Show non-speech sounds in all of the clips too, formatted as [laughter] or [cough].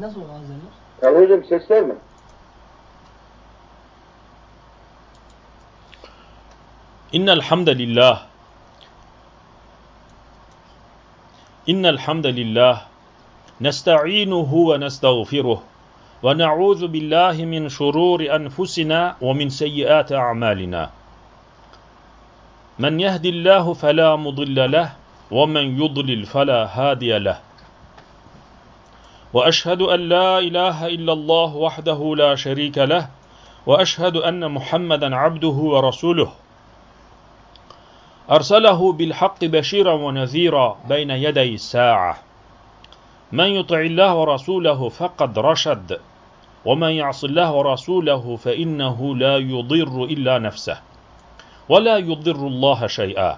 Nasıl o Hazırlar? Yani hocam sesler mi? إن الحمد لله إن الحمد لله نستعينه ونستغفره ونعوذ بالله من شرور أنفسنا ومن سيئات أعمالنا من يهد الله فلا مضل له ومن يضلل فلا هادي له وأشهد أن لا إله إلا الله وحده لا شريك له وأشهد أن محمدا عبده ورسوله. أرسله بالحق بشيرا ونذيرا بين يدي الساعة. من يطع الله ورسوله فقد رشد ومن يعص الله ورسوله فإنه لا يضر إلا نفسه ولا يضر الله شيئا.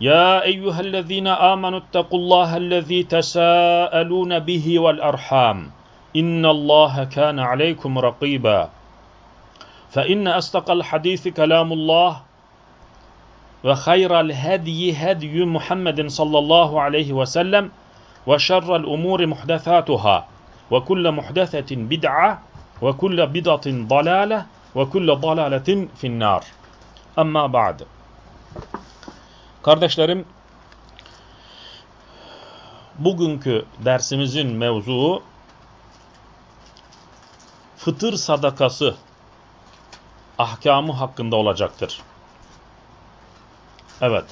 يا أيها الذين آمنوا اتقوا الله الذي تساءلون به والأرحام. إن الله كان عليكم رقيبا. فإن أصدق الحديث كلام الله وخير الهدي هدي محمد صلى الله عليه وسلم وشر الأمور محدثاتها وكل محدثة بدعة وكل بدعة ضلالة وكل ضلالة في النار. أما بعد Kardeşlerim, bugünkü dersimizin mevzuu fıtır sadakası ahkamı hakkında olacaktır. Evet.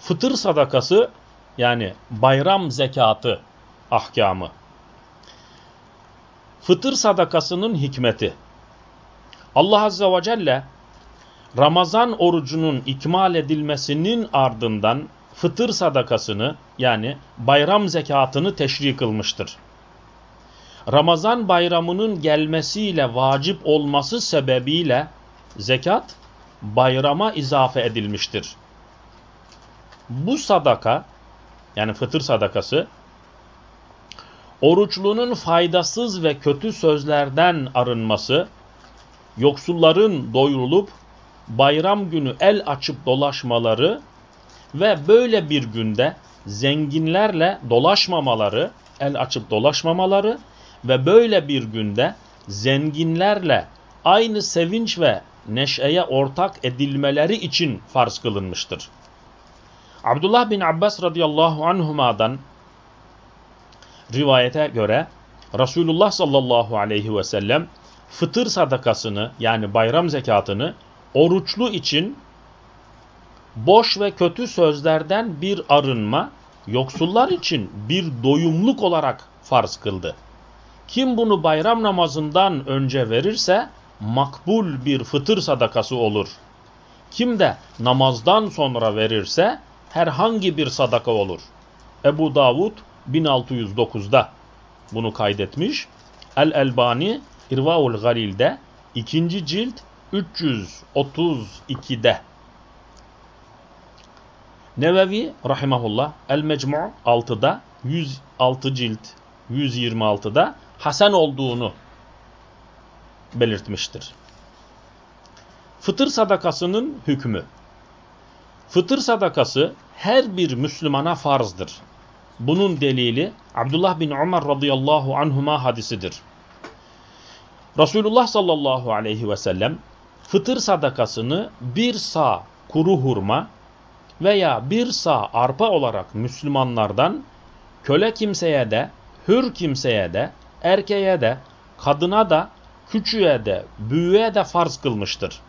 Fıtır sadakası yani bayram zekatı ahkamı. Fıtır sadakasının hikmeti. Allah Azze ve Celle Ramazan orucunun ikmal edilmesinin ardından fıtır sadakasını yani bayram zekatını teşri kılmıştır. Ramazan bayramının gelmesiyle vacip olması sebebiyle zekat bayrama izafe edilmiştir. Bu sadaka yani fıtır sadakası oruçlunun faydasız ve kötü sözlerden arınması, yoksulların doyurulup bayram günü el açıp dolaşmaları ve böyle bir günde zenginlerle dolaşmamaları, el açıp dolaşmamaları ve böyle bir günde zenginlerle aynı sevinç ve neşeye ortak edilmeleri için farz kılınmıştır. Abdullah bin Abbas radıyallahu anhuma'dan rivayete göre Resulullah sallallahu aleyhi ve sellem fıtır sadakasını yani bayram zekatını oruçlu için boş ve kötü sözlerden bir arınma, yoksullar için bir doyumluk olarak farz kıldı. Kim bunu bayram namazından önce verirse makbul bir fıtır sadakası olur. Kim de namazdan sonra verirse herhangi bir sadaka olur. Ebu Davud 1609'da bunu kaydetmiş. El-Elbani İrvaul Galil'de 2. cilt 332'de. Nevevi rahimahullah El-Mecmu' 6'da 106 cilt 126'da Hasan olduğunu belirtmiştir. Fıtır sadakasının hükmü. Fıtır sadakası her bir Müslümana farzdır. Bunun delili Abdullah bin Ömer radıyallahu anhuma hadisidir. Resulullah sallallahu aleyhi ve sellem fıtır sadakasını bir sağ kuru hurma veya bir sağ arpa olarak Müslümanlardan köle kimseye de, hür kimseye de, erkeğe de, kadına da, küçüğe de, büyüğe de farz kılmıştır.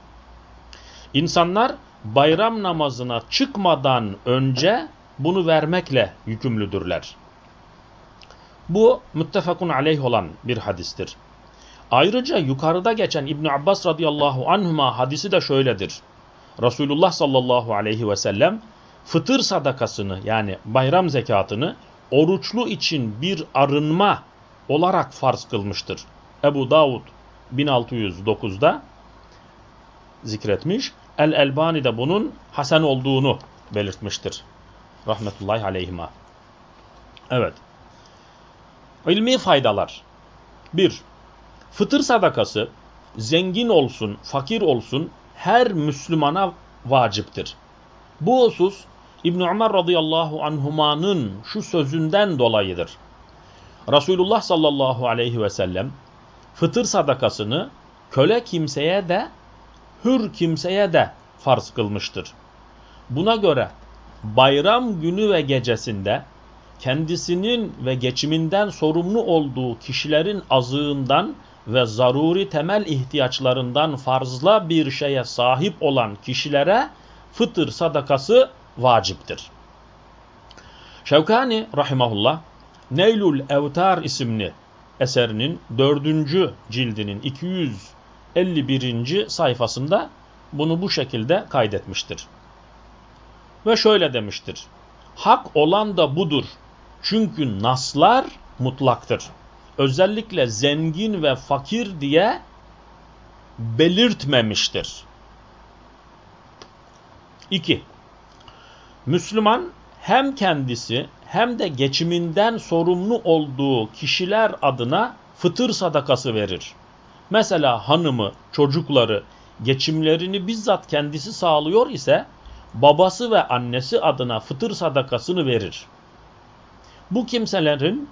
İnsanlar bayram namazına çıkmadan önce bunu vermekle yükümlüdürler. Bu müttefakun aleyh olan bir hadistir. Ayrıca yukarıda geçen İbn Abbas radıyallahu anhuma hadisi de şöyledir. Resulullah sallallahu aleyhi ve sellem fıtır sadakasını yani bayram zekatını oruçlu için bir arınma olarak farz kılmıştır. Ebu Davud 1609'da zikretmiş. El-Elbani de bunun hasen olduğunu belirtmiştir. Rahmetullahi aleyhima. Evet. İlmi faydalar. 1. Fıtır sadakası zengin olsun, fakir olsun her Müslümana vaciptir. Bu husus İbn Ömer radıyallahu anhumanın şu sözünden dolayıdır. Resulullah sallallahu aleyhi ve sellem fıtır sadakasını köle kimseye de hür kimseye de farz kılmıştır. Buna göre bayram günü ve gecesinde kendisinin ve geçiminden sorumlu olduğu kişilerin azığından ve zaruri temel ihtiyaçlarından farzla bir şeye sahip olan kişilere fıtır sadakası vaciptir. Şevkani rahimahullah Neylül Evtar isimli eserinin dördüncü cildinin 251. sayfasında bunu bu şekilde kaydetmiştir. Ve şöyle demiştir. Hak olan da budur. Çünkü naslar mutlaktır. Özellikle zengin ve fakir diye belirtmemiştir. 2. Müslüman hem kendisi hem de geçiminden sorumlu olduğu kişiler adına fıtır sadakası verir. Mesela hanımı, çocukları, geçimlerini bizzat kendisi sağlıyor ise babası ve annesi adına fıtır sadakasını verir. Bu kimselerin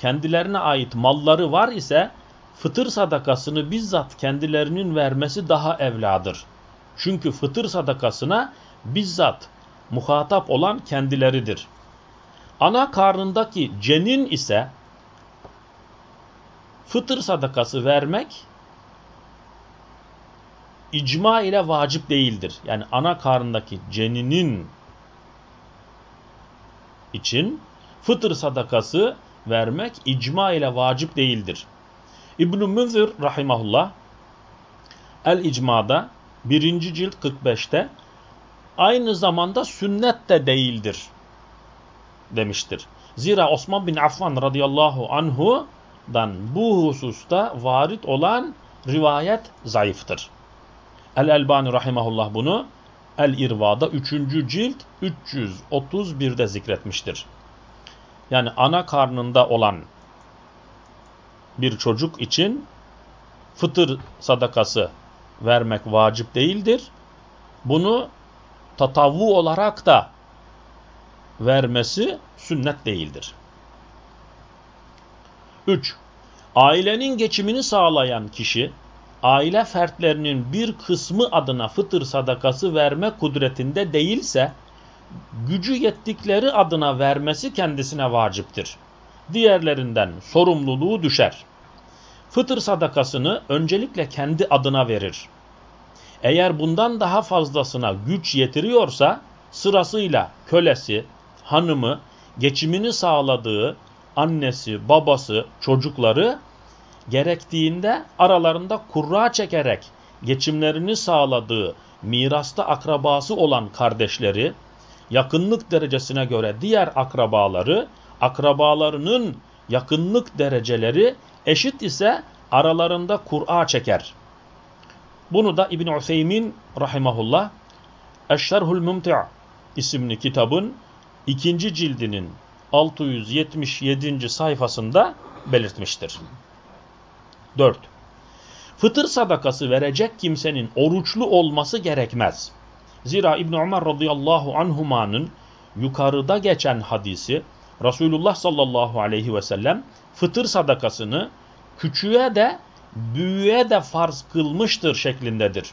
kendilerine ait malları var ise fıtır sadakasını bizzat kendilerinin vermesi daha evladır. Çünkü fıtır sadakasına bizzat muhatap olan kendileridir. Ana karnındaki cenin ise fıtır sadakası vermek icma ile vacip değildir. Yani ana karnındaki ceninin için fıtır sadakası vermek icma ile vacip değildir. İbn-i Münzir rahimahullah El-İcma'da 1. cilt 45'te aynı zamanda sünnet de değildir demiştir. Zira Osman bin Affan radıyallahu anhu'dan bu hususta varit olan rivayet zayıftır. El-Elbani rahimahullah bunu El-İrva'da 3. cilt 331'de zikretmiştir. Yani ana karnında olan bir çocuk için fıtır sadakası vermek vacip değildir. Bunu tatavvu olarak da vermesi sünnet değildir. 3. Ailenin geçimini sağlayan kişi, aile fertlerinin bir kısmı adına fıtır sadakası verme kudretinde değilse, gücü yettikleri adına vermesi kendisine vaciptir. Diğerlerinden sorumluluğu düşer. Fıtır sadakasını öncelikle kendi adına verir. Eğer bundan daha fazlasına güç yetiriyorsa sırasıyla kölesi, hanımı, geçimini sağladığı annesi, babası, çocukları gerektiğinde aralarında kurra çekerek geçimlerini sağladığı mirasta akrabası olan kardeşleri, yakınlık derecesine göre diğer akrabaları, akrabalarının yakınlık dereceleri eşit ise aralarında kur'a çeker. Bunu da İbn Useymin rahimahullah Eşşerhul Mumti' isimli kitabın ikinci cildinin 677. sayfasında belirtmiştir. 4. Fıtır sadakası verecek kimsenin oruçlu olması gerekmez. Zira İbn Ömer radıyallahu anhumanın yukarıda geçen hadisi Resulullah sallallahu aleyhi ve sellem fıtır sadakasını küçüğe de büyüğe de farz kılmıştır şeklindedir.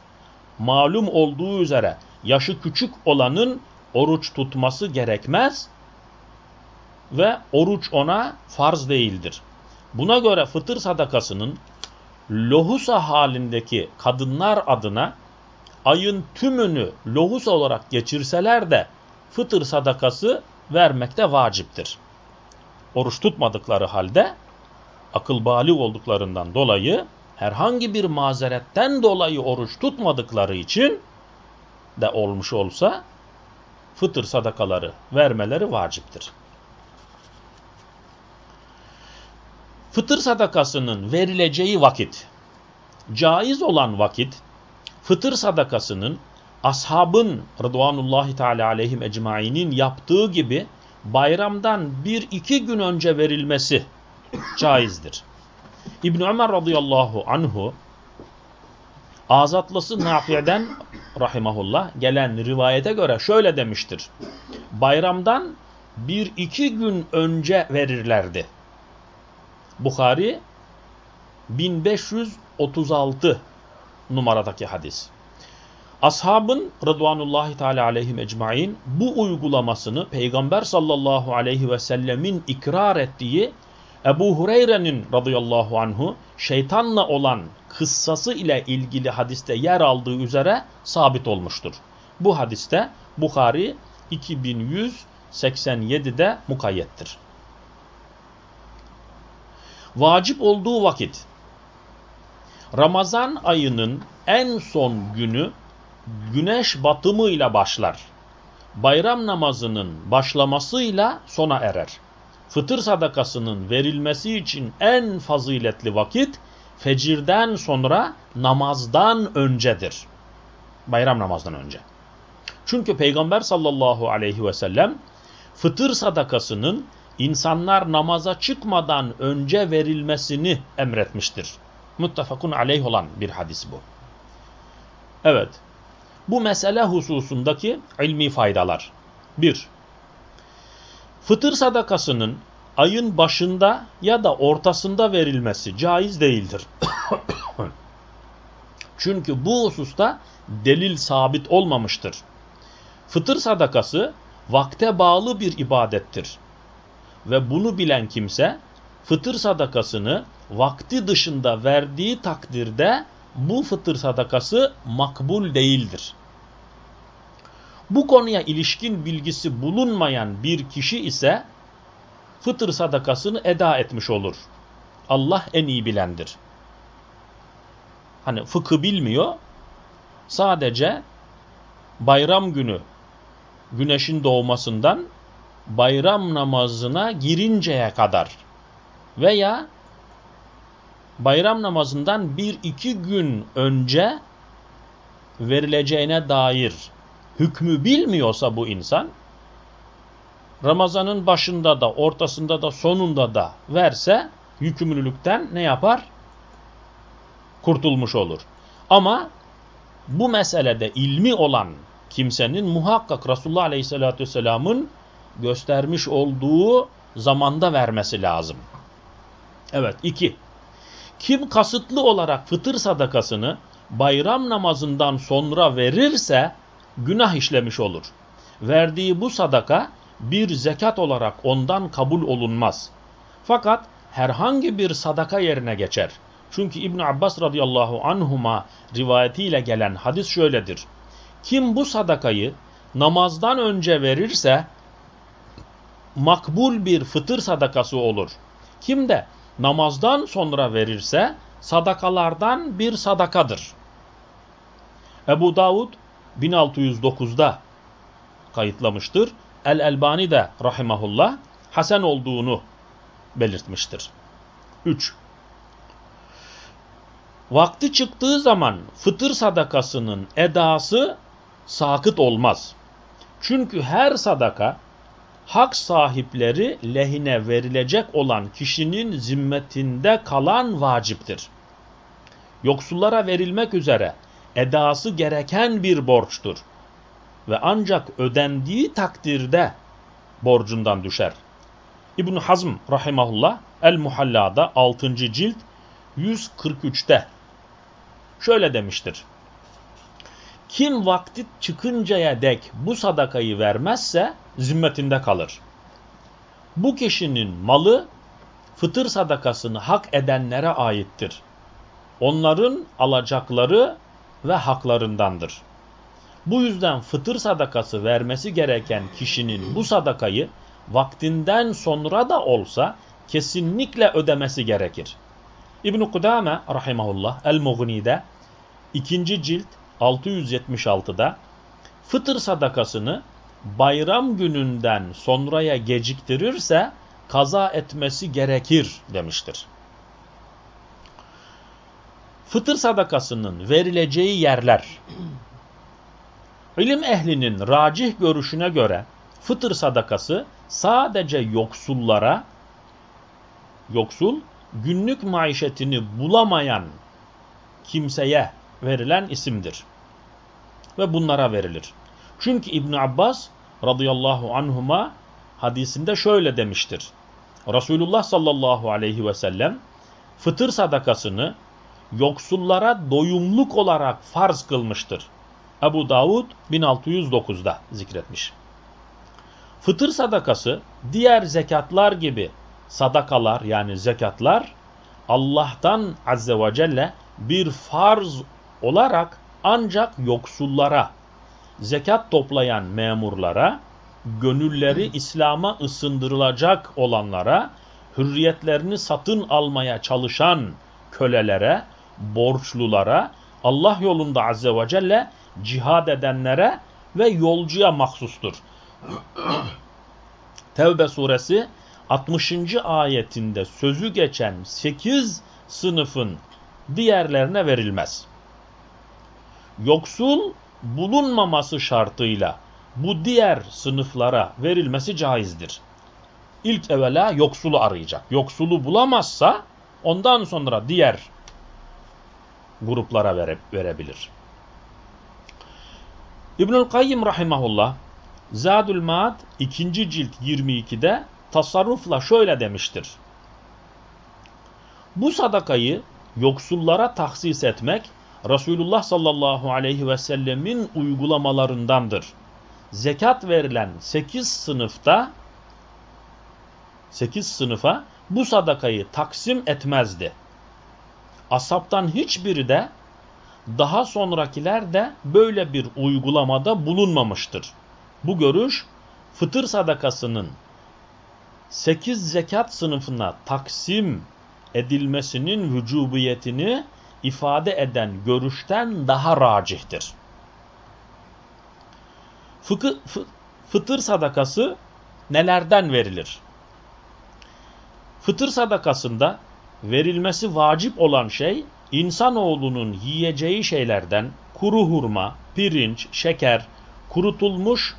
Malum olduğu üzere yaşı küçük olanın oruç tutması gerekmez ve oruç ona farz değildir. Buna göre fıtır sadakasının lohusa halindeki kadınlar adına ayın tümünü lohusa olarak geçirseler de fıtır sadakası vermekte vaciptir. Oruç tutmadıkları halde akıl bali olduklarından dolayı herhangi bir mazeretten dolayı oruç tutmadıkları için de olmuş olsa fıtır sadakaları vermeleri vaciptir. Fıtır sadakasının verileceği vakit caiz olan vakit fıtır sadakasının ashabın Rıdvanullahi Teala aleyhim ecmainin yaptığı gibi bayramdan bir iki gün önce verilmesi caizdir. İbn Ömer radıyallahu anhu azatlısı Nafi'den rahimahullah gelen rivayete göre şöyle demiştir. Bayramdan bir iki gün önce verirlerdi. Bukhari 1536 numaradaki hadis. Ashabın Rıdvanullahi Teala aleyhim ecmain bu uygulamasını Peygamber sallallahu aleyhi ve sellemin ikrar ettiği Ebu Hureyre'nin radıyallahu anhu şeytanla olan kıssası ile ilgili hadiste yer aldığı üzere sabit olmuştur. Bu hadiste Bukhari 2187'de mukayyettir. Vacip olduğu vakit Ramazan ayının en son günü güneş batımıyla başlar. Bayram namazının başlamasıyla sona erer. Fıtır sadakasının verilmesi için en faziletli vakit fecirden sonra namazdan öncedir. Bayram namazdan önce. Çünkü Peygamber sallallahu aleyhi ve sellem fıtır sadakasının insanlar namaza çıkmadan önce verilmesini emretmiştir. Muttefakun aleyh olan bir hadis bu. Evet. Bu mesele hususundaki ilmi faydalar. 1. Fıtır sadakasının ayın başında ya da ortasında verilmesi caiz değildir. [coughs] Çünkü bu hususta delil sabit olmamıştır. Fıtır sadakası vakte bağlı bir ibadettir. Ve bunu bilen kimse fıtır sadakasını vakti dışında verdiği takdirde bu fıtır sadakası makbul değildir. Bu konuya ilişkin bilgisi bulunmayan bir kişi ise fıtır sadakasını eda etmiş olur. Allah en iyi bilendir. Hani fıkı bilmiyor, sadece bayram günü güneşin doğmasından bayram namazına girinceye kadar veya bayram namazından bir iki gün önce verileceğine dair hükmü bilmiyorsa bu insan Ramazanın başında da ortasında da sonunda da verse yükümlülükten ne yapar? Kurtulmuş olur. Ama bu meselede ilmi olan kimsenin muhakkak Resulullah Aleyhisselatü Vesselam'ın göstermiş olduğu zamanda vermesi lazım. Evet iki. Kim kasıtlı olarak fıtır sadakasını bayram namazından sonra verirse günah işlemiş olur. Verdiği bu sadaka bir zekat olarak ondan kabul olunmaz. Fakat herhangi bir sadaka yerine geçer. Çünkü İbn Abbas radıyallahu anhuma rivayetiyle gelen hadis şöyledir. Kim bu sadakayı namazdan önce verirse makbul bir fıtır sadakası olur. Kim de namazdan sonra verirse sadakalardan bir sadakadır. Ebu Davud 1609'da kayıtlamıştır. El-Elbani de rahimahullah hasen olduğunu belirtmiştir. 3. Vakti çıktığı zaman fıtır sadakasının edası sakıt olmaz. Çünkü her sadaka hak sahipleri lehine verilecek olan kişinin zimmetinde kalan vaciptir. Yoksullara verilmek üzere edası gereken bir borçtur. Ve ancak ödendiği takdirde borcundan düşer. İbn Hazm rahimahullah El-Muhalla'da 6. cilt 143'te şöyle demiştir. Kim vakti çıkıncaya dek bu sadakayı vermezse zimmetinde kalır. Bu kişinin malı fıtır sadakasını hak edenlere aittir. Onların alacakları ve haklarındandır. Bu yüzden fıtır sadakası vermesi gereken kişinin bu sadakayı vaktinden sonra da olsa kesinlikle ödemesi gerekir. İbn-i Kudame rahimahullah El-Mughni'de 2. cilt 676'da fıtır sadakasını bayram gününden sonraya geciktirirse kaza etmesi gerekir demiştir. fıtır sadakasının verileceği yerler ilim ehlinin racih görüşüne göre fıtır sadakası sadece yoksullara yoksul günlük maişetini bulamayan kimseye verilen isimdir. Ve bunlara verilir. Çünkü İbn Abbas radıyallahu anhuma hadisinde şöyle demiştir. Resulullah sallallahu aleyhi ve sellem fıtır sadakasını yoksullara doyumluk olarak farz kılmıştır. Ebu Davud 1609'da zikretmiş. Fıtır sadakası diğer zekatlar gibi sadakalar yani zekatlar Allah'tan azze ve celle bir farz olarak ancak yoksullara, zekat toplayan memurlara, gönülleri İslam'a ısındırılacak olanlara, hürriyetlerini satın almaya çalışan kölelere, borçlulara, Allah yolunda azze ve celle cihad edenlere ve yolcuya mahsustur. [clears throat] Tevbe suresi 60. ayetinde sözü geçen 8 sınıfın diğerlerine verilmez. Yoksul bulunmaması şartıyla bu diğer sınıflara verilmesi caizdir. İlk evvela yoksulu arayacak. Yoksulu bulamazsa ondan sonra diğer gruplara vere, verebilir. İbnül Kayyim rahimahullah Zadül Maad 2. cilt 22'de tasarrufla şöyle demiştir. Bu sadakayı yoksullara tahsis etmek Resulullah sallallahu aleyhi ve sellemin uygulamalarındandır. Zekat verilen 8 sınıfta 8 sınıfa bu sadakayı taksim etmezdi. Asaptan hiçbiri de daha sonrakiler de böyle bir uygulamada bulunmamıştır. Bu görüş fıtır sadakasının 8 zekat sınıfına taksim edilmesinin vücubiyetini ifade eden görüşten daha racihtir. Fıkı, fı, fıtır sadakası nelerden verilir? Fıtır sadakasında verilmesi vacip olan şey insanoğlunun yiyeceği şeylerden kuru hurma, pirinç, şeker, kurutulmuş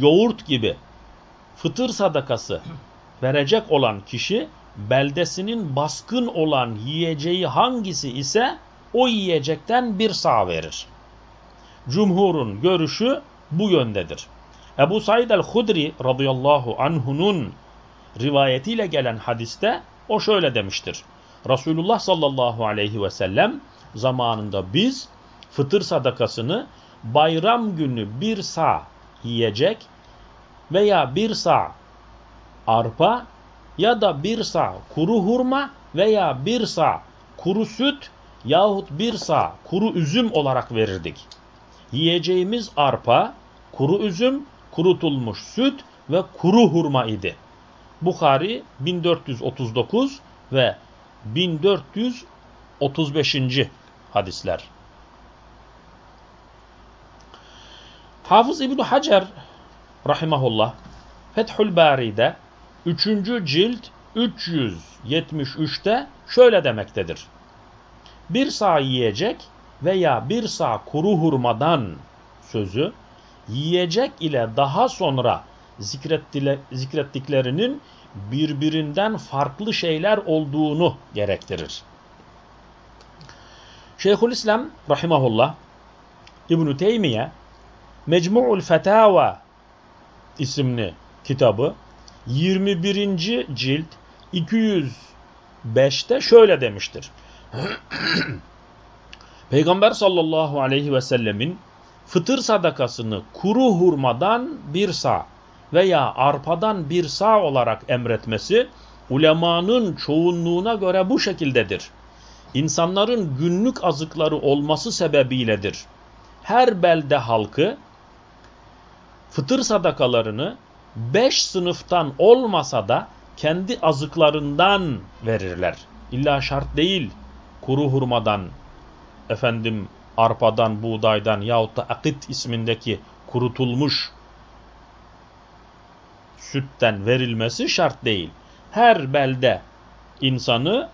yoğurt gibi fıtır sadakası verecek olan kişi beldesinin baskın olan yiyeceği hangisi ise o yiyecekten bir sağ verir. Cumhurun görüşü bu yöndedir. Ebu Said el-Hudri radıyallahu anhunun rivayetiyle gelen hadiste o şöyle demiştir. Resulullah sallallahu aleyhi ve sellem zamanında biz fıtır sadakasını bayram günü bir sağ yiyecek veya bir sağ arpa ya da bir sağ kuru hurma veya bir sağ kuru süt yahut bir sağ kuru üzüm olarak verirdik. Yiyeceğimiz arpa, kuru üzüm, kurutulmuş süt ve kuru hurma idi. Bukhari 1439 ve 1435. hadisler. Hafız İbn Hacer rahimahullah Fethül Bari'de 3. cilt 373'te şöyle demektedir. Bir sağ yiyecek veya bir sağ kuru hurmadan sözü yiyecek ile daha sonra zikrettiklerinin birbirinden farklı şeyler olduğunu gerektirir. Şeyhülislam rahimahullah İbn-i Teymiye Mecmu'ul Fetava isimli kitabı 21. cilt 205'te şöyle demiştir. [clears throat] Peygamber sallallahu aleyhi ve sellemin fıtır sadakasını kuru hurmadan bir sağ veya arpadan bir sağ olarak emretmesi ulemanın çoğunluğuna göre bu şekildedir. İnsanların günlük azıkları olması sebebiyledir. Her belde halkı fıtır sadakalarını beş sınıftan olmasa da kendi azıklarından verirler. İlla şart değil kuru hurmadan, efendim arpadan, buğdaydan yahut da akit ismindeki kurutulmuş sütten verilmesi şart değil. Her belde insanı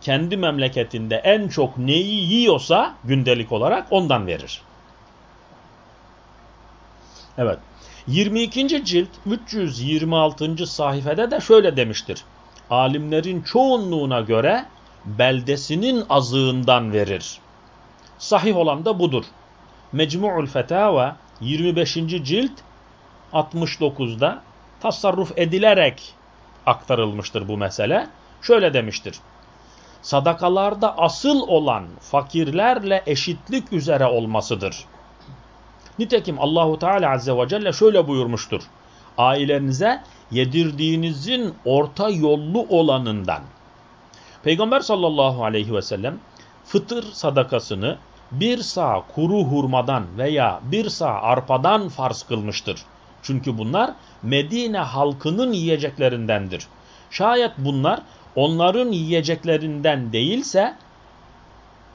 kendi memleketinde en çok neyi yiyorsa gündelik olarak ondan verir. Evet. 22. cilt 326. sayfede de şöyle demiştir. Alimlerin çoğunluğuna göre beldesinin azığından verir. Sahih olan da budur. Mecmu'ul Fetava 25. cilt 69'da tasarruf edilerek aktarılmıştır bu mesele. Şöyle demiştir. Sadakalarda asıl olan fakirlerle eşitlik üzere olmasıdır. Nitekim Allahu Teala Azze ve Celle şöyle buyurmuştur. Ailenize yedirdiğinizin orta yollu olanından. Peygamber sallallahu aleyhi ve sellem fıtır sadakasını bir sağ kuru hurmadan veya bir sağ arpadan farz kılmıştır. Çünkü bunlar Medine halkının yiyeceklerindendir. Şayet bunlar onların yiyeceklerinden değilse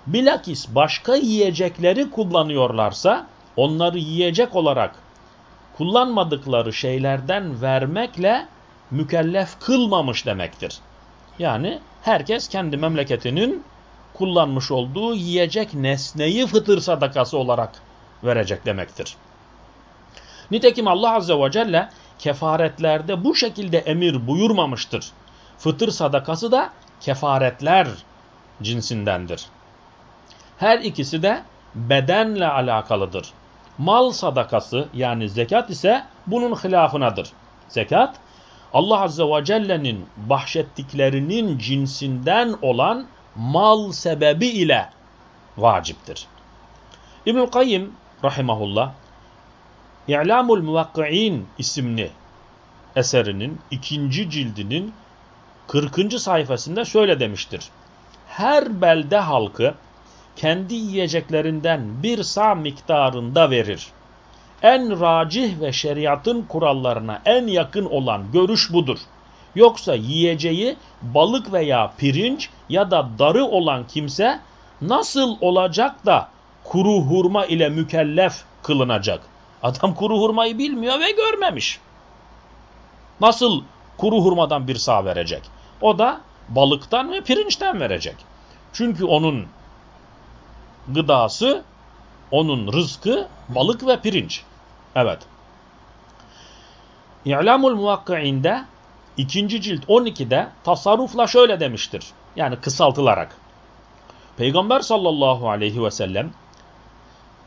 bilakis başka yiyecekleri kullanıyorlarsa onları yiyecek olarak kullanmadıkları şeylerden vermekle mükellef kılmamış demektir. Yani herkes kendi memleketinin kullanmış olduğu yiyecek nesneyi fıtır sadakası olarak verecek demektir. Nitekim Allah Azze ve Celle kefaretlerde bu şekilde emir buyurmamıştır. Fıtır sadakası da kefaretler cinsindendir. Her ikisi de bedenle alakalıdır. Mal sadakası yani zekat ise bunun hilafınadır. Zekat Allah Azze ve Celle'nin bahşettiklerinin cinsinden olan mal sebebi ile vaciptir. İbnül Kayyim rahimahullah İ'lamul Muvakki'in isimli eserinin ikinci cildinin 40. sayfasında şöyle demiştir. Her belde halkı kendi yiyeceklerinden bir sağ miktarında verir. En racih ve şeriatın kurallarına en yakın olan görüş budur. Yoksa yiyeceği balık veya pirinç ya da darı olan kimse nasıl olacak da kuru hurma ile mükellef kılınacak? Adam kuru hurmayı bilmiyor ve görmemiş. Nasıl kuru hurmadan bir sağ verecek? O da balıktan ve pirinçten verecek. Çünkü onun gıdası, onun rızkı balık ve pirinç. Evet. İ'lamul Muvakki'inde ikinci cilt 12'de tasarrufla şöyle demiştir. Yani kısaltılarak. Peygamber sallallahu aleyhi ve sellem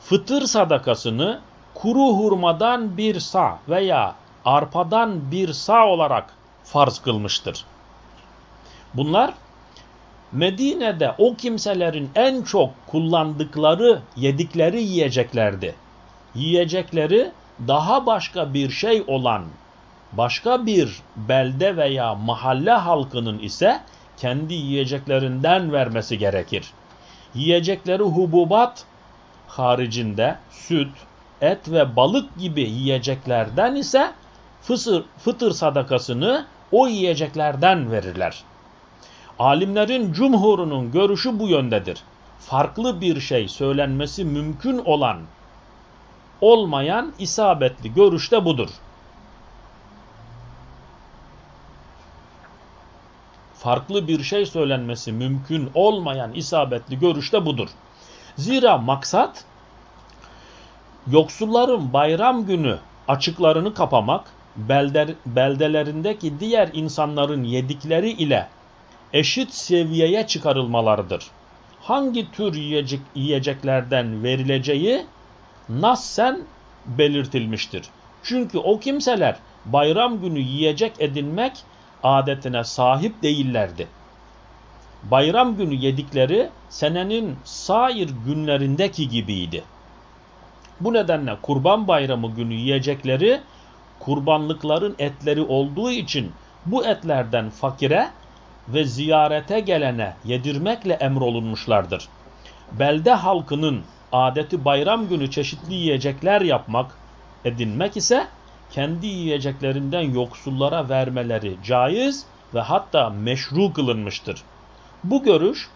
fıtır sadakasını kuru hurmadan bir sağ veya arpadan bir sağ olarak farz kılmıştır. Bunlar Medine'de o kimselerin en çok kullandıkları, yedikleri yiyeceklerdi. Yiyecekleri daha başka bir şey olan başka bir belde veya mahalle halkının ise kendi yiyeceklerinden vermesi gerekir. Yiyecekleri hububat haricinde süt, et ve balık gibi yiyeceklerden ise fısır, fıtır sadakasını o yiyeceklerden verirler. Alimlerin cumhurunun görüşü bu yöndedir. Farklı bir şey söylenmesi mümkün olan, olmayan isabetli görüş de budur. Farklı bir şey söylenmesi mümkün olmayan isabetli görüş de budur. Zira maksat yoksulların bayram günü açıklarını kapamak, beldelerindeki diğer insanların yedikleri ile eşit seviyeye çıkarılmalarıdır. Hangi tür yiyecek, yiyeceklerden verileceği nassen belirtilmiştir. Çünkü o kimseler bayram günü yiyecek edinmek adetine sahip değillerdi. Bayram günü yedikleri senenin sair günlerindeki gibiydi. Bu nedenle kurban bayramı günü yiyecekleri kurbanlıkların etleri olduğu için bu etlerden fakire ve ziyarete gelene yedirmekle emrolunmuşlardır. Belde halkının adeti bayram günü çeşitli yiyecekler yapmak, edinmek ise kendi yiyeceklerinden yoksullara vermeleri caiz ve hatta meşru kılınmıştır. Bu görüş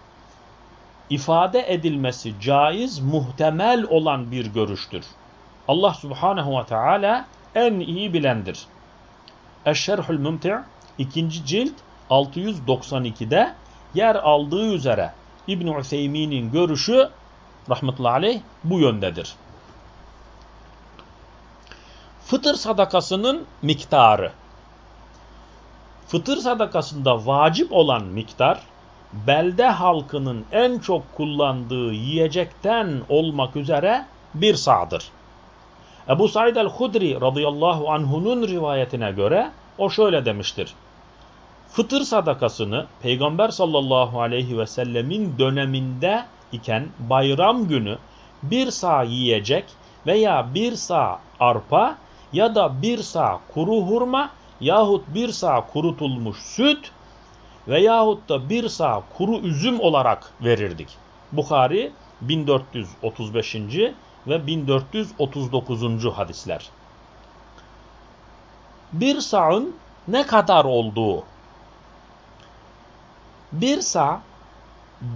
ifade edilmesi caiz, muhtemel olan bir görüştür. Allah subhanehu ve teala en iyi bilendir. Eşşerhül Mümti' 2. cilt 692'de yer aldığı üzere İbn-i Üseymin'in görüşü rahmetullahi aleyh bu yöndedir. Fıtır sadakasının miktarı. Fıtır sadakasında vacip olan miktar, belde halkının en çok kullandığı yiyecekten olmak üzere bir sağdır. Ebu Said el-Hudri radıyallahu anhunun rivayetine göre o şöyle demiştir. Fıtır sadakasını Peygamber sallallahu aleyhi ve sellemin döneminde iken bayram günü bir sağ yiyecek veya bir sağ arpa ya da bir sağ kuru hurma yahut bir sağ kurutulmuş süt veyahut da bir sağ kuru üzüm olarak verirdik. Bukhari 1435. ve 1439. hadisler. Bir sağın ne kadar olduğu. Bir sağ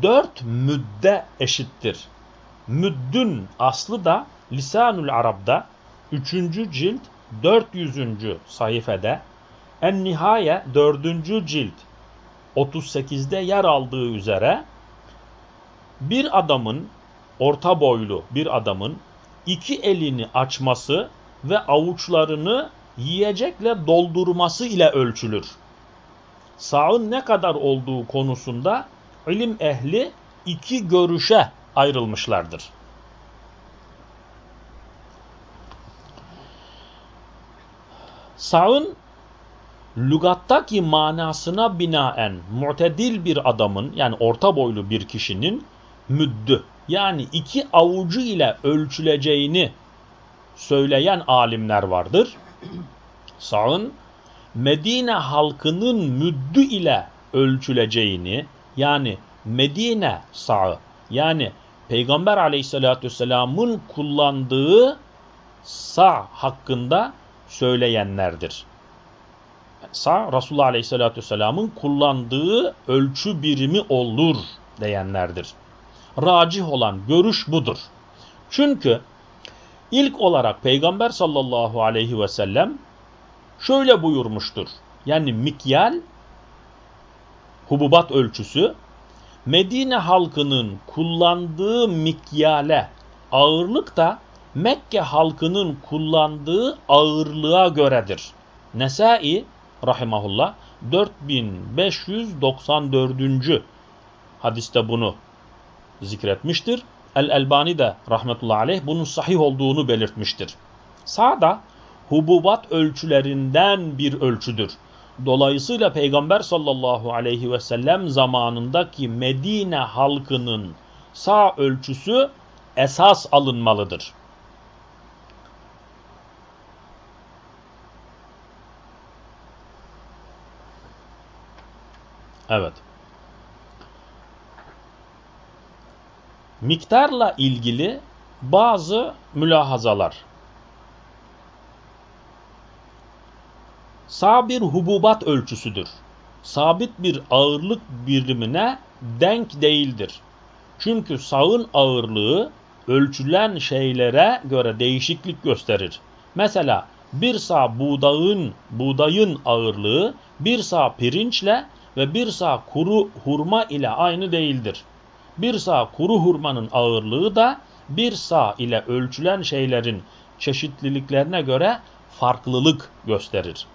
dört müdde eşittir. Müddün aslı da Lisanul Arab'da 3. cilt 400. sayfede En Nihaye 4. cilt 38'de yer aldığı üzere bir adamın orta boylu bir adamın iki elini açması ve avuçlarını yiyecekle doldurması ile ölçülür. Sağın ne kadar olduğu konusunda ilim ehli iki görüşe ayrılmışlardır. Sağın lügattaki manasına binaen mu'tedil bir adamın yani orta boylu bir kişinin müddü yani iki avucu ile ölçüleceğini söyleyen alimler vardır. Sağın Medine halkının müddü ile ölçüleceğini yani Medine sağı yani Peygamber aleyhissalatü vesselamın kullandığı sağ hakkında söyleyenlerdir. Sağ Resulullah aleyhissalatü vesselamın kullandığı ölçü birimi olur diyenlerdir. Racih olan görüş budur. Çünkü ilk olarak Peygamber sallallahu aleyhi ve sellem şöyle buyurmuştur. Yani mikyal hububat ölçüsü Medine halkının kullandığı mikyale ağırlık da Mekke halkının kullandığı ağırlığa göredir. Nesai rahimahullah 4594. hadiste bunu zikretmiştir. El-Elbani de rahmetullahi aleyh bunun sahih olduğunu belirtmiştir. Sağda hububat ölçülerinden bir ölçüdür. Dolayısıyla Peygamber sallallahu aleyhi ve sellem zamanındaki Medine halkının sağ ölçüsü esas alınmalıdır. Evet. Miktarla ilgili bazı mülahazalar. Sağ bir hububat ölçüsüdür. Sabit bir ağırlık birimine denk değildir. Çünkü sağın ağırlığı ölçülen şeylere göre değişiklik gösterir. Mesela bir sağ buğdayın, buğdayın ağırlığı bir sağ pirinçle ve bir sağ kuru hurma ile aynı değildir. Bir sağ kuru hurmanın ağırlığı da bir sağ ile ölçülen şeylerin çeşitliliklerine göre farklılık gösterir.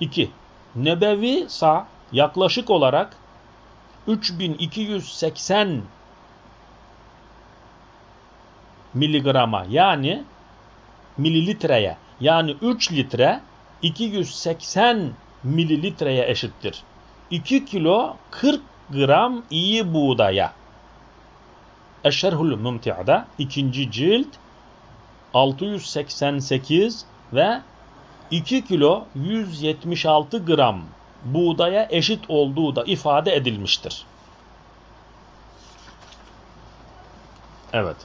2. Nebevi sağ yaklaşık olarak 3280 miligrama yani mililitreye yani 3 litre 280 mililitreye eşittir. 2 kilo 40 gram iyi buğdaya. Eşerhul Mumti'da 2. cilt 688 ve 2 kilo 176 gram buğdaya eşit olduğu da ifade edilmiştir. Evet.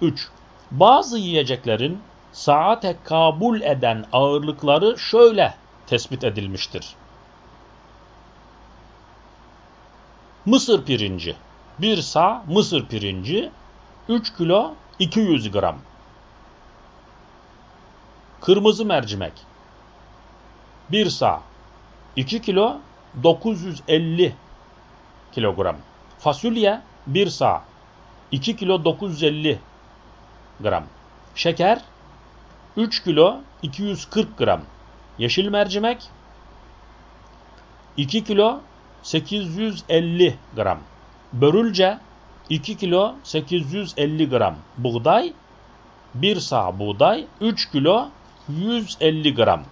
3. Bazı yiyeceklerin saate kabul eden ağırlıkları şöyle tespit edilmiştir. Mısır pirinci. Bir sağ mısır pirinci 3 kilo 200 gram. Kırmızı mercimek 1 sağ 2 kilo 950 kilogram. Fasulye 1 sağ 2 kilo 950 gram. Şeker 3 kilo 240 gram. Yeşil mercimek 2 kilo 850 gram. Börülce 2 kilo 850 gram. Buğday 1 sağ buğday 3 kilo 150 gram.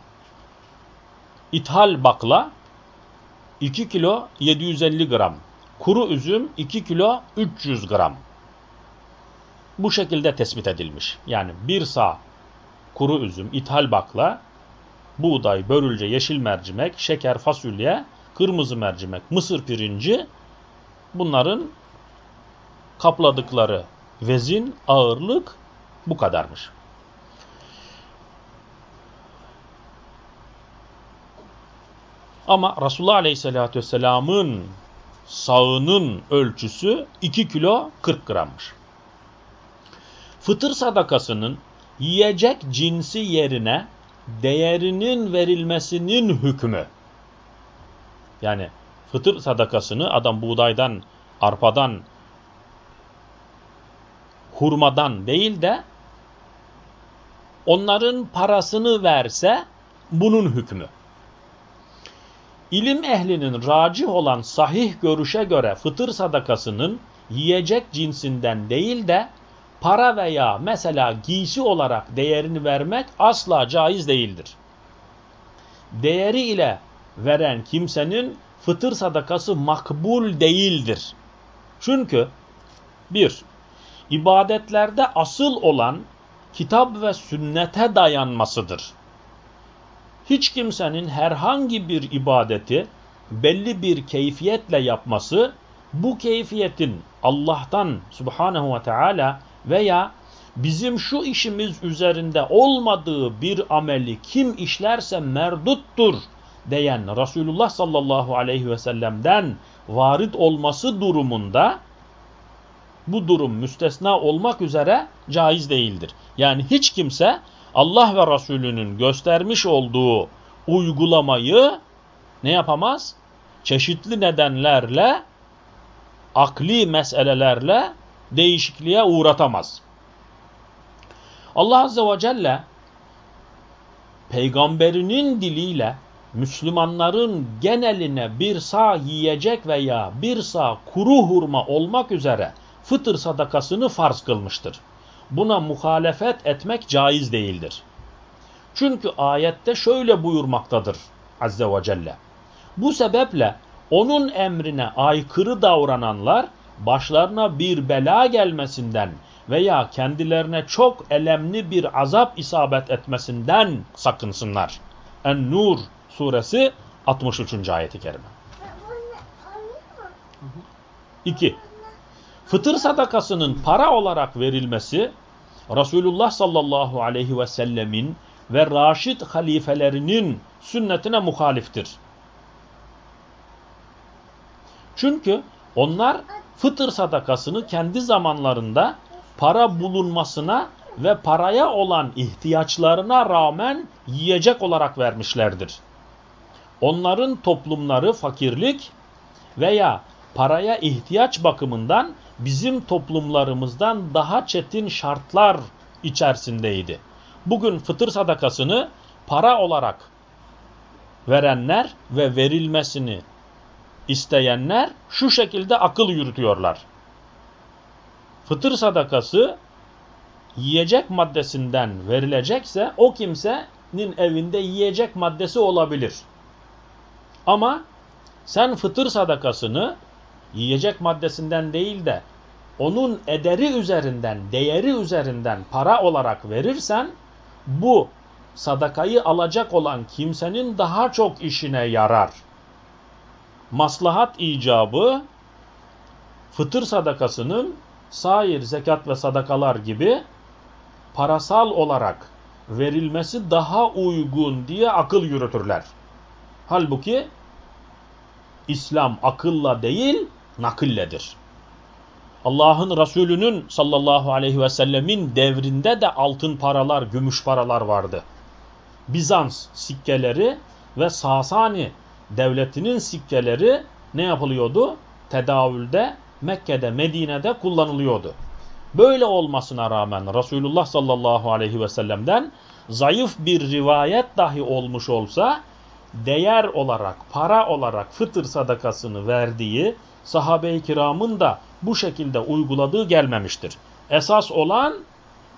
İthal bakla 2 kilo 750 gram. Kuru üzüm 2 kilo 300 gram. Bu şekilde tespit edilmiş. Yani bir sağ kuru üzüm, ithal bakla, buğday, börülce, yeşil mercimek, şeker, fasulye, kırmızı mercimek, mısır pirinci bunların kapladıkları vezin, ağırlık bu kadarmış. Ama Resulullah Aleyhisselatü Vesselam'ın sağının ölçüsü 2 kilo 40 grammış. Fıtır sadakasının yiyecek cinsi yerine değerinin verilmesinin hükmü. Yani fıtır sadakasını adam buğdaydan, arpadan, hurmadan değil de onların parasını verse bunun hükmü. İlim ehlinin racih olan sahih görüşe göre fıtır sadakasının yiyecek cinsinden değil de para veya mesela giysi olarak değerini vermek asla caiz değildir. Değeri ile veren kimsenin fıtır sadakası makbul değildir. Çünkü bir, ibadetlerde asıl olan kitap ve sünnete dayanmasıdır. Hiç kimsenin herhangi bir ibadeti belli bir keyfiyetle yapması, bu keyfiyetin Allah'tan subhanehu ve teala veya bizim şu işimiz üzerinde olmadığı bir ameli kim işlerse merduttur diyen Resulullah sallallahu aleyhi ve sellem'den varit olması durumunda bu durum müstesna olmak üzere caiz değildir. Yani hiç kimse Allah ve Resulünün göstermiş olduğu uygulamayı ne yapamaz? Çeşitli nedenlerle, akli meselelerle değişikliğe uğratamaz. Allah Azze ve Celle peygamberinin diliyle Müslümanların geneline bir sağ yiyecek veya bir sağ kuru hurma olmak üzere fıtır sadakasını farz kılmıştır. Buna muhalefet etmek caiz değildir. Çünkü ayette şöyle buyurmaktadır Azze ve Celle. Bu sebeple onun emrine aykırı davrananlar başlarına bir bela gelmesinden veya kendilerine çok elemli bir azap isabet etmesinden sakınsınlar. En-Nur suresi 63. ayeti kerime. 2. Fıtır sadakasının para olarak verilmesi Resulullah sallallahu aleyhi ve sellemin ve Raşid halifelerinin sünnetine muhaliftir. Çünkü onlar fıtır sadakasını kendi zamanlarında para bulunmasına ve paraya olan ihtiyaçlarına rağmen yiyecek olarak vermişlerdir. Onların toplumları fakirlik veya paraya ihtiyaç bakımından bizim toplumlarımızdan daha çetin şartlar içerisindeydi. Bugün fıtır sadakasını para olarak verenler ve verilmesini isteyenler şu şekilde akıl yürütüyorlar. Fıtır sadakası yiyecek maddesinden verilecekse o kimsenin evinde yiyecek maddesi olabilir. Ama sen fıtır sadakasını yiyecek maddesinden değil de onun ederi üzerinden, değeri üzerinden para olarak verirsen bu sadakayı alacak olan kimsenin daha çok işine yarar. Maslahat icabı fıtır sadakasının sair zekat ve sadakalar gibi parasal olarak verilmesi daha uygun diye akıl yürütürler. Halbuki İslam akılla değil nakilledir. Allah'ın Resulü'nün sallallahu aleyhi ve sellemin devrinde de altın paralar, gümüş paralar vardı. Bizans sikkeleri ve Sasani devletinin sikkeleri ne yapılıyordu? Tedavülde Mekke'de, Medine'de kullanılıyordu. Böyle olmasına rağmen Resulullah sallallahu aleyhi ve sellem'den zayıf bir rivayet dahi olmuş olsa değer olarak, para olarak fıtır sadakasını verdiği sahabe-i kiramın da bu şekilde uyguladığı gelmemiştir. Esas olan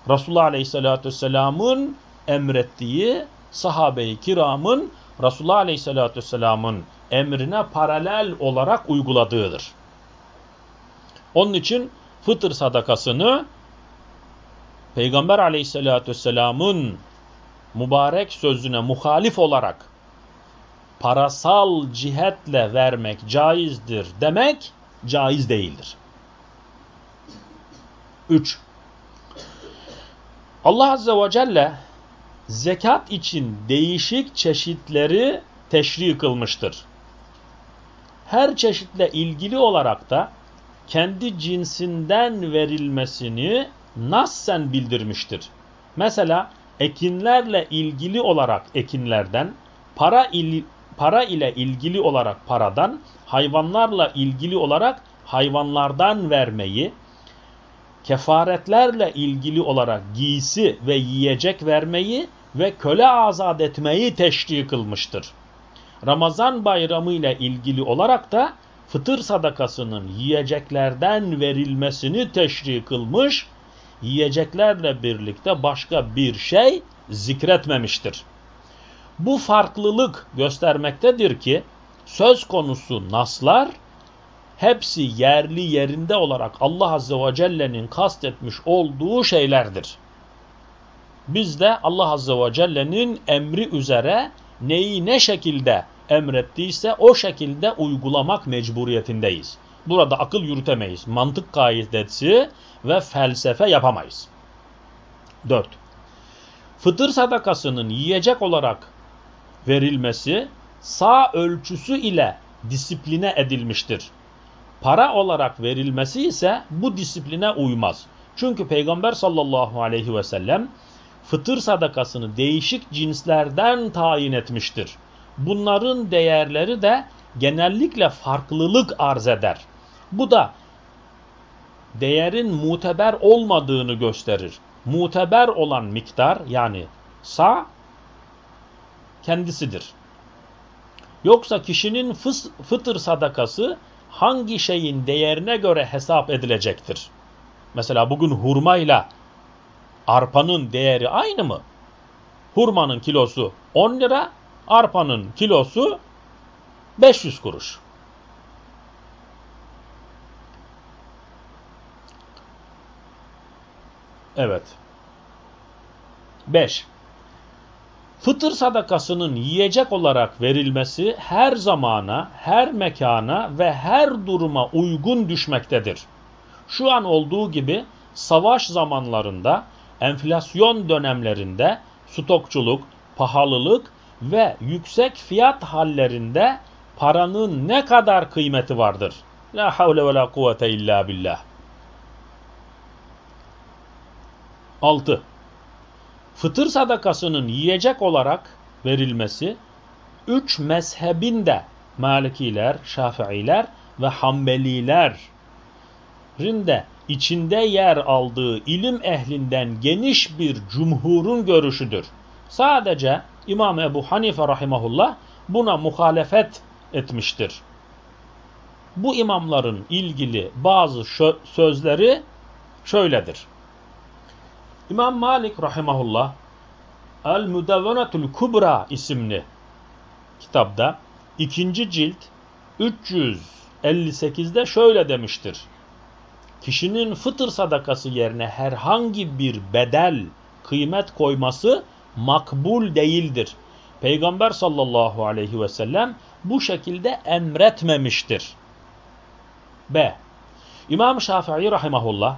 Resulullah aleyhissalatü vesselamın emrettiği sahabe-i kiramın Resulullah aleyhissalatü vesselamın emrine paralel olarak uyguladığıdır. Onun için fıtır sadakasını Peygamber aleyhissalatü vesselamın mübarek sözüne muhalif olarak parasal cihetle vermek caizdir demek caiz değildir. 3. Allah Azze ve Celle zekat için değişik çeşitleri teşri kılmıştır. Her çeşitle ilgili olarak da kendi cinsinden verilmesini nassen bildirmiştir. Mesela ekinlerle ilgili olarak ekinlerden, para, il, para ile ilgili olarak paradan, hayvanlarla ilgili olarak hayvanlardan vermeyi, kefaretlerle ilgili olarak giysi ve yiyecek vermeyi ve köle azat etmeyi teşri kılmıştır. Ramazan bayramı ile ilgili olarak da fıtır sadakasının yiyeceklerden verilmesini teşri kılmış, yiyeceklerle birlikte başka bir şey zikretmemiştir. Bu farklılık göstermektedir ki söz konusu naslar hepsi yerli yerinde olarak Allah Azze ve Celle'nin kastetmiş olduğu şeylerdir. Biz de Allah Azze ve Celle'nin emri üzere neyi ne şekilde emrettiyse o şekilde uygulamak mecburiyetindeyiz. Burada akıl yürütemeyiz. Mantık kaidesi ve felsefe yapamayız. 4. Fıtır sadakasının yiyecek olarak verilmesi sağ ölçüsü ile disipline edilmiştir. Para olarak verilmesi ise bu disipline uymaz. Çünkü Peygamber sallallahu aleyhi ve sellem fıtır sadakasını değişik cinslerden tayin etmiştir. Bunların değerleri de genellikle farklılık arz eder. Bu da değerin muteber olmadığını gösterir. Muteber olan miktar yani sa kendisidir. Yoksa kişinin fıtır sadakası hangi şeyin değerine göre hesap edilecektir? Mesela bugün hurmayla arpanın değeri aynı mı? Hurmanın kilosu 10 lira, arpanın kilosu 500 kuruş. Evet. 5. Fıtır sadakasının yiyecek olarak verilmesi her zamana, her mekana ve her duruma uygun düşmektedir. Şu an olduğu gibi savaş zamanlarında, enflasyon dönemlerinde, stokçuluk, pahalılık ve yüksek fiyat hallerinde paranın ne kadar kıymeti vardır? La havle ve la kuvvete illa billah. 6 fıtır sadakasının yiyecek olarak verilmesi üç mezhebin de Malikiler, Şafiiler ve Hanbelilerin de içinde yer aldığı ilim ehlinden geniş bir cumhurun görüşüdür. Sadece İmam Ebu Hanife rahimahullah buna muhalefet etmiştir. Bu imamların ilgili bazı sözleri şöyledir. İmam Malik rahimahullah El Müdevvenetul Kubra isimli kitapta ikinci cilt 358'de şöyle demiştir. Kişinin fıtır sadakası yerine herhangi bir bedel, kıymet koyması makbul değildir. Peygamber sallallahu aleyhi ve sellem bu şekilde emretmemiştir. B. İmam Şafii rahimahullah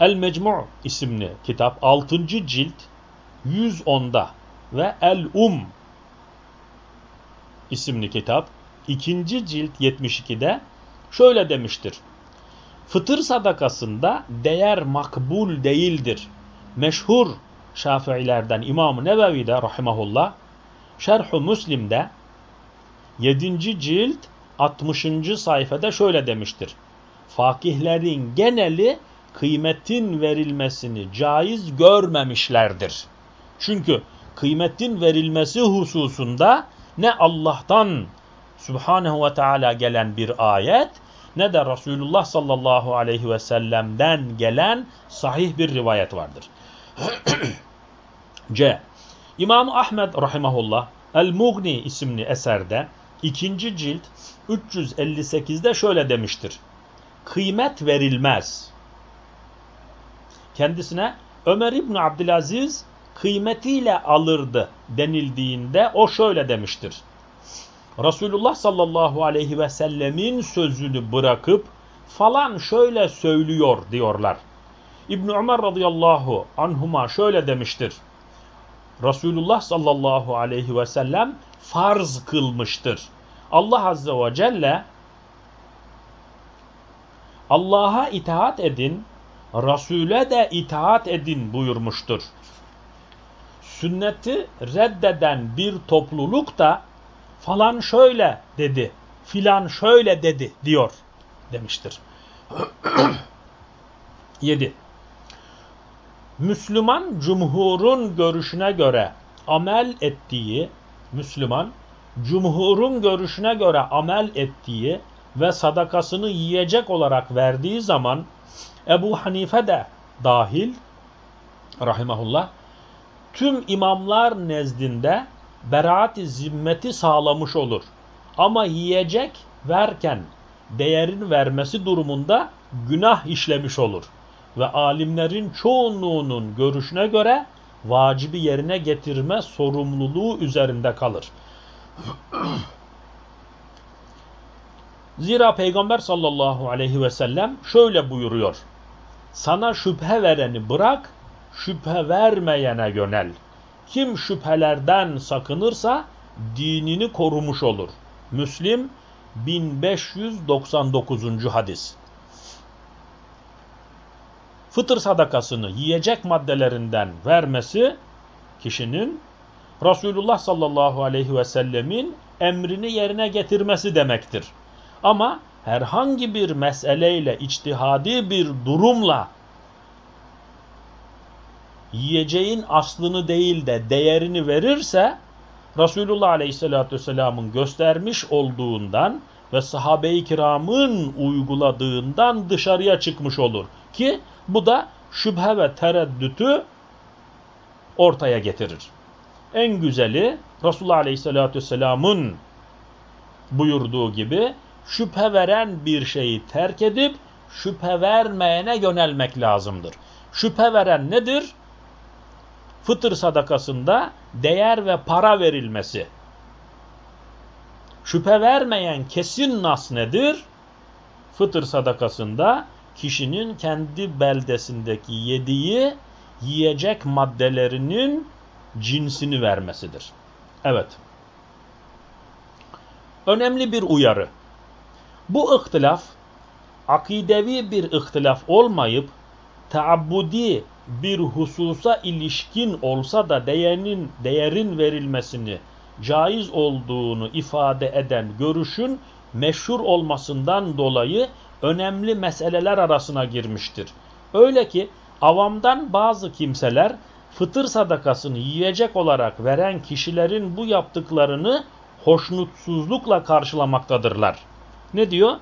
El Mecmu' isimli kitap 6. cilt 110'da ve El Um isimli kitap 2. cilt 72'de şöyle demiştir. Fıtır sadakasında değer makbul değildir. Meşhur Şafiilerden İmam-ı Nevevi'de rahimahullah Şerh-ü Müslim'de 7. cilt 60. sayfada şöyle demiştir. Fakihlerin geneli kıymetin verilmesini caiz görmemişlerdir. Çünkü kıymetin verilmesi hususunda ne Allah'tan Subhanehu ve Teala gelen bir ayet ne de Resulullah sallallahu aleyhi ve sellem'den gelen sahih bir rivayet vardır. [clears throat] C. İmam Ahmed rahimahullah El-Mughni isimli eserde 2. cilt 358'de şöyle demiştir. Kıymet verilmez. Kendisine Ömer İbni Abdülaziz kıymetiyle alırdı denildiğinde o şöyle demiştir. Resulullah sallallahu aleyhi ve sellemin sözünü bırakıp falan şöyle söylüyor diyorlar. İbn Ömer radıyallahu anhuma şöyle demiştir. Resulullah sallallahu aleyhi ve sellem farz kılmıştır. Allah azze ve celle Allah'a itaat edin, Resul'e de itaat edin buyurmuştur. Sünneti reddeden bir topluluk da falan şöyle dedi, filan şöyle dedi diyor demiştir. [clears throat] 7. Müslüman cumhurun görüşüne göre amel ettiği, Müslüman cumhurun görüşüne göre amel ettiği ve sadakasını yiyecek olarak verdiği zaman Ebu Hanife de dahil rahimahullah tüm imamlar nezdinde beraat-i zimmeti sağlamış olur. Ama yiyecek verken değerin vermesi durumunda günah işlemiş olur. Ve alimlerin çoğunluğunun görüşüne göre vacibi yerine getirme sorumluluğu üzerinde kalır. [clears throat] Zira Peygamber sallallahu aleyhi ve sellem şöyle buyuruyor. Sana şüphe vereni bırak, şüphe vermeyene yönel. Kim şüphelerden sakınırsa dinini korumuş olur. Müslim 1599. hadis. Fıtır sadakasını yiyecek maddelerinden vermesi kişinin Resulullah sallallahu aleyhi ve sellemin emrini yerine getirmesi demektir. Ama herhangi bir meseleyle, içtihadi bir durumla yiyeceğin aslını değil de değerini verirse Resulullah Aleyhisselatü Vesselam'ın göstermiş olduğundan ve sahabe-i kiramın uyguladığından dışarıya çıkmış olur. Ki bu da şüphe ve tereddütü ortaya getirir. En güzeli Resulullah Aleyhisselatü Vesselam'ın buyurduğu gibi şüphe veren bir şeyi terk edip şüphe vermeyene yönelmek lazımdır. Şüphe veren nedir? Fıtır sadakasında değer ve para verilmesi. Şüphe vermeyen kesin nas nedir? Fıtır sadakasında kişinin kendi beldesindeki yediği yiyecek maddelerinin cinsini vermesidir. Evet. Önemli bir uyarı. Bu ihtilaf akidevi bir ihtilaf olmayıp taabbudi bir hususa ilişkin olsa da değerin, değerin verilmesini caiz olduğunu ifade eden görüşün meşhur olmasından dolayı önemli meseleler arasına girmiştir. Öyle ki avamdan bazı kimseler fıtır sadakasını yiyecek olarak veren kişilerin bu yaptıklarını hoşnutsuzlukla karşılamaktadırlar. Ne diyor?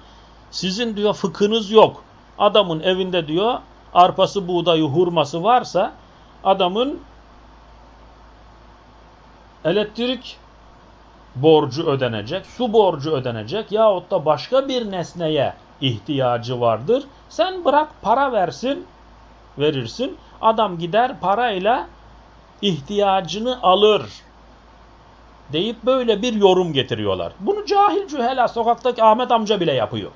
Sizin diyor fıkhınız yok. Adamın evinde diyor arpası, buğdayı, hurması varsa adamın elektrik borcu ödenecek, su borcu ödenecek yahut da başka bir nesneye ihtiyacı vardır. Sen bırak para versin, verirsin. Adam gider parayla ihtiyacını alır deyip böyle bir yorum getiriyorlar. Bunu cahil cühela sokaktaki Ahmet amca bile yapıyor.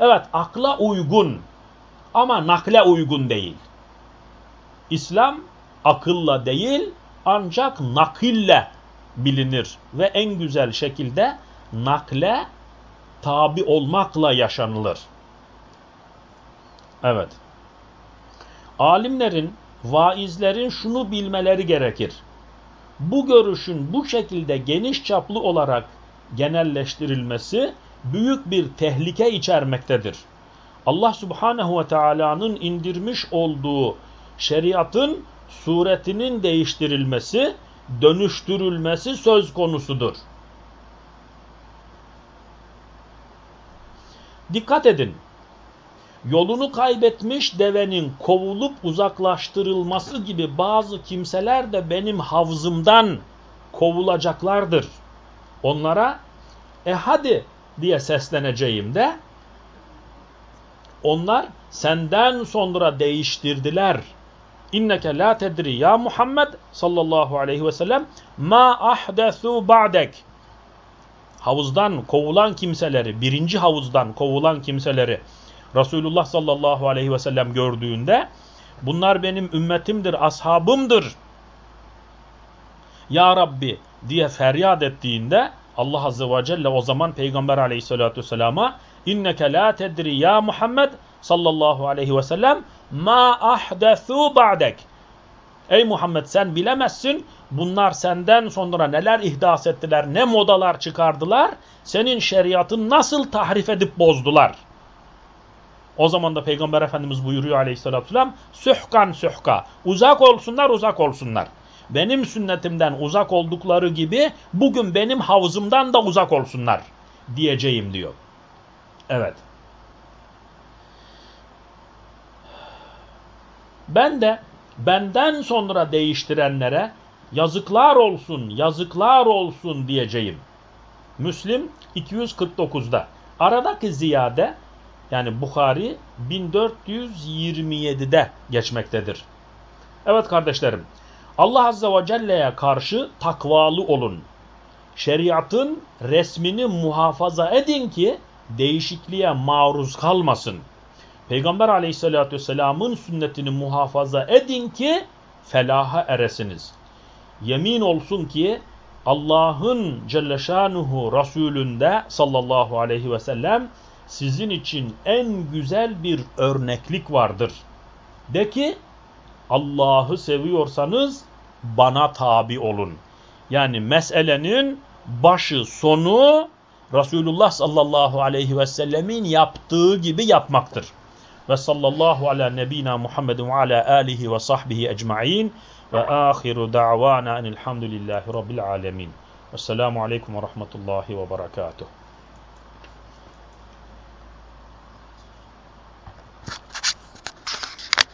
Evet akla uygun ama nakle uygun değil. İslam akılla değil ancak nakille bilinir ve en güzel şekilde nakle tabi olmakla yaşanılır. Evet. Alimlerin, vaizlerin şunu bilmeleri gerekir. Bu görüşün bu şekilde geniş çaplı olarak genelleştirilmesi büyük bir tehlike içermektedir. Allah Subhanahu ve Taala'nın indirmiş olduğu şeriatın suretinin değiştirilmesi, dönüştürülmesi söz konusudur. Dikkat edin. Yolunu kaybetmiş devenin kovulup uzaklaştırılması gibi bazı kimseler de benim havzımdan kovulacaklardır. Onlara e hadi diye sesleneceğim de onlar senden sonra değiştirdiler. İnneke la tedri ya Muhammed sallallahu aleyhi ve sellem ma ahdesu ba'dek. Havuzdan kovulan kimseleri, birinci havuzdan kovulan kimseleri Resulullah sallallahu aleyhi ve sellem gördüğünde bunlar benim ümmetimdir, ashabımdır. Ya Rabbi diye feryat ettiğinde Allah azze ve celle o zaman Peygamber aleyhissalatü vesselama inneke la tedri ya Muhammed sallallahu aleyhi ve sellem ma ahdesu ba'dek. Ey Muhammed sen bilemezsin bunlar senden sonra neler ihdas ettiler, ne modalar çıkardılar, senin şeriatın nasıl tahrif edip bozdular. O zaman da Peygamber Efendimiz buyuruyor aleyhissalatü vesselam, sühkan sühka, uzak olsunlar uzak olsunlar. Benim sünnetimden uzak oldukları gibi bugün benim havzımdan da uzak olsunlar diyeceğim diyor. Evet. Ben de benden sonra değiştirenlere yazıklar olsun, yazıklar olsun diyeceğim. Müslim 249'da. Aradaki ziyade yani Bukhari 1427'de geçmektedir. Evet kardeşlerim. Allah Azze ve Celle'ye karşı takvalı olun. Şeriatın resmini muhafaza edin ki değişikliğe maruz kalmasın. Peygamber aleyhissalatü vesselamın sünnetini muhafaza edin ki felaha eresiniz. Yemin olsun ki Allah'ın Celle Şanuhu Resulünde sallallahu aleyhi ve sellem sizin için en güzel bir örneklik vardır. De ki Allah'ı seviyorsanız bana tabi olun. Yani meselenin başı sonu Resulullah sallallahu aleyhi ve sellemin yaptığı gibi yapmaktır. Ve sallallahu ala nebina Muhammedin ve ala alihi ve sahbihi ecma'in ve ahiru da'vana enilhamdülillahi rabbil alemin. Vesselamu aleyküm ve rahmetullahi ve berekatuhu.